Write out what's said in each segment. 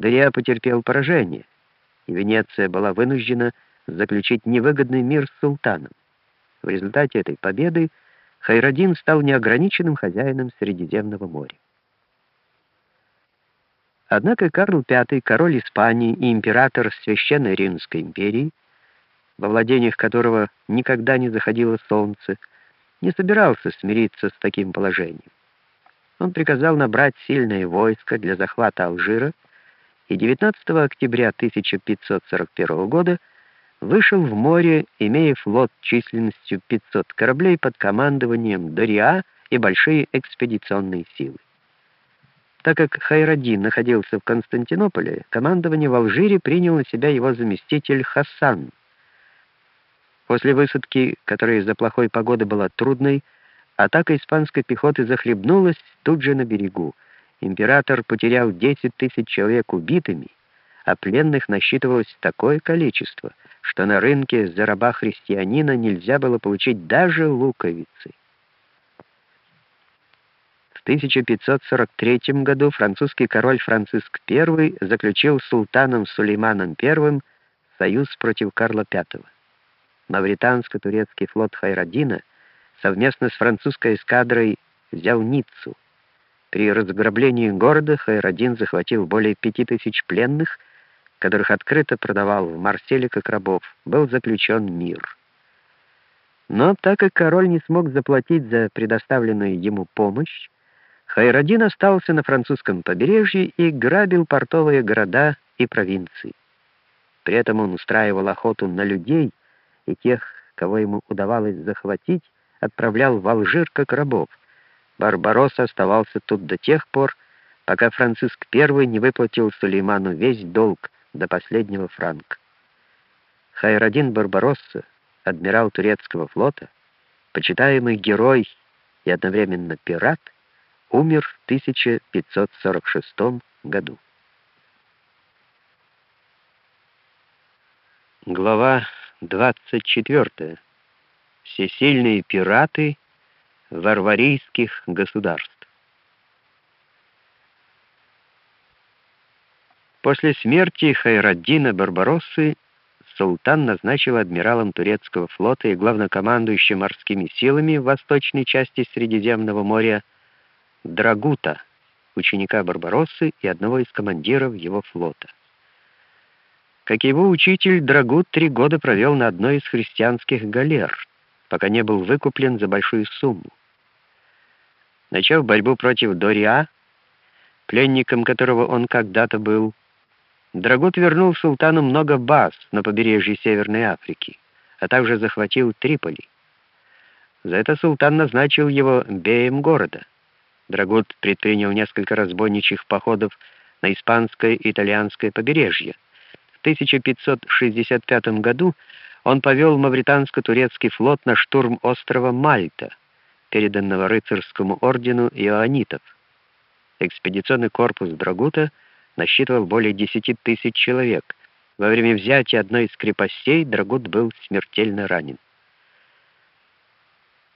Дориа потерпел поражение, и Венеция была вынуждена заключить невыгодный мир с султаном. В результате этой победы Хайрадин стал неограниченным хозяином Средиземного моря. Однако Карл V, король Испании и император Священной Римской империи, во владениях которого никогда не заходило солнце, не собирался смириться с таким положением. Он приказал набрать сильное войско для захвата Алжира и 19 октября 1541 года вышел в море, имея флот численностью 500 кораблей под командованием Дориа и большие экспедиционные силы. Так как Хайрадин находился в Константинополе, командование в Алжире принял на себя его заместитель Хасан. После высадки, которая из-за плохой погоды была трудной, атака испанской пехоты захлебнулась тут же на берегу. Император потерял 10 тысяч человек убитыми, а пленных насчитывалось такое количество, что на рынке за раба христианина нельзя было получить даже луковицы. В 1543 году французский король Франциск I заключил с султаном Сулейманом I союз против Карла V. Мавританско-турецкий флот Хайрадина совместно с французской эскадрой взял Ниццу. При разграблении города Хайрадин захватил более пяти тысяч пленных, которых открыто продавал в Марселе как рабов. Был заключен мир. Но так как король не смог заплатить за предоставленную ему помощь, Хайрадин остался на французском побережье и грабил портовые города и провинции. При этом он устраивал охоту на людей, и тех, кого ему удавалось захватить, отправлял в Алжир как рабов. Барбарос оставался тут до тех пор, пока Франциск I не выплатил Сулейману весь долг до последнего франка. Хайрадин Барбаросса, адмирал турецкого флота, почитаемый герой и одновременно пират, умер в 1546 году. Глава 24. Всесильные пираты варварийских государств. После смерти Хайраддина Барбароссы султан назначил адмиралом турецкого флота и главнокомандующим морскими силами в восточной части Средиземного моря Драгута, ученика Барбароссы и одного из командиров его флота. Как его учитель, Драгут три года провел на одной из христианских галер, пока не был выкуплен за большую сумму. Начав борьбу против Дориа, пленником которого он когда-то был, Драгут вернул султану много баз на побережье Северной Африки, а также захватил Триполи. За это султан назначил его беем города. Драгут предпринял несколько разбойничьих походов на испанское и итальянское побережье. В 1565 году он повел мавританско-турецкий флот на штурм острова Мальта, переданного рыцарскому ордену иоанитов. Экспедиционный корпус Драгута насчитывал более 10 тысяч человек. Во время взятия одной из крепостей Драгут был смертельно ранен.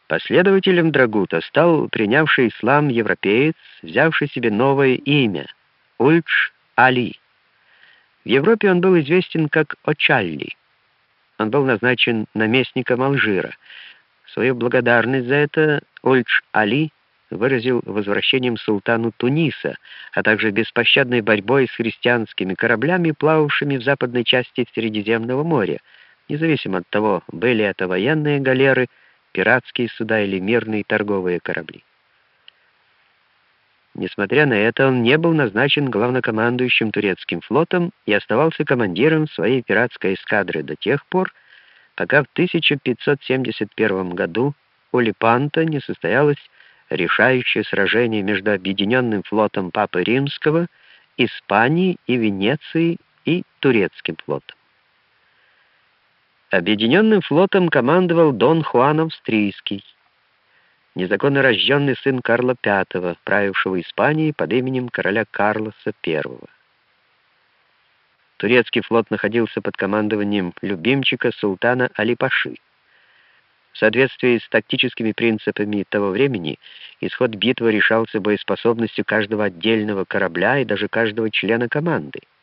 Последователем Драгута стал принявший ислам европеец, взявший себе новое имя — Ульдж Али. В Европе он был известен как Очалли. Он был назначен наместником Алжира. Свою благодарность за это Ульдж Али выразил возвращением султану Туниса, а также беспощадной борьбой с христианскими кораблями, плававшими в западной части Средиземного моря, независимо от того, были это военные галеры — пиратские суда или мирные торговые корабли. Несмотря на это, он не был назначен главнокомандующим турецким флотом и оставался командиром своей пиратской эскадры до тех пор, пока в 1571 году у Лепанта не состоялось решающее сражение между объединенным флотом Папы Римского, Испанией и Венецией и турецким флотом. Объединенным флотом командовал Дон Хуан Австрийский, незаконно рожденный сын Карла V, правившего Испанией под именем короля Карлоса I. Турецкий флот находился под командованием любимчика султана Али-Паши. В соответствии с тактическими принципами того времени, исход битвы решался боеспособностью каждого отдельного корабля и даже каждого члена команды —